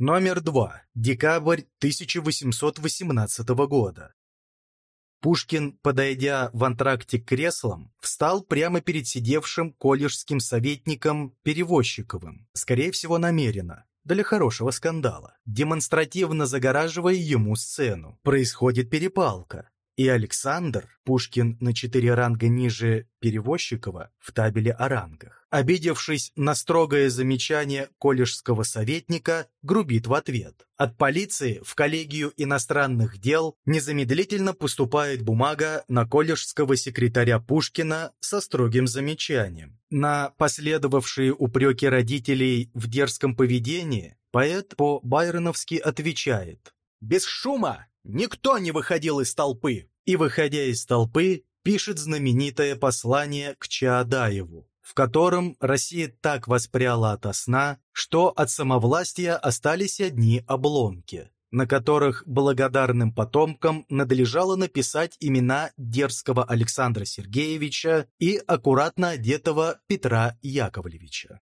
Номер 2. Декабрь 1818 года. Пушкин, подойдя в антракте к креслам, встал прямо перед сидевшим колледжским советником Перевозчиковым, скорее всего намеренно, для хорошего скандала, демонстративно загораживая ему сцену. Происходит перепалка и Александр, Пушкин на четыре ранга ниже Перевозчикова в табеле о рангах, обидевшись на строгое замечание колледжского советника, грубит в ответ. От полиции в коллегию иностранных дел незамедлительно поступает бумага на колледжского секретаря Пушкина со строгим замечанием. На последовавшие упреки родителей в дерзком поведении поэт по-байроновски отвечает «Без шума! Никто не выходил из толпы!» И, выходя из толпы, пишет знаменитое послание к Чаадаеву, в котором Россия так воспряла ото сна, что от самовластия остались одни обломки, на которых благодарным потомкам надлежало написать имена дерзкого Александра Сергеевича и аккуратно одетого Петра Яковлевича.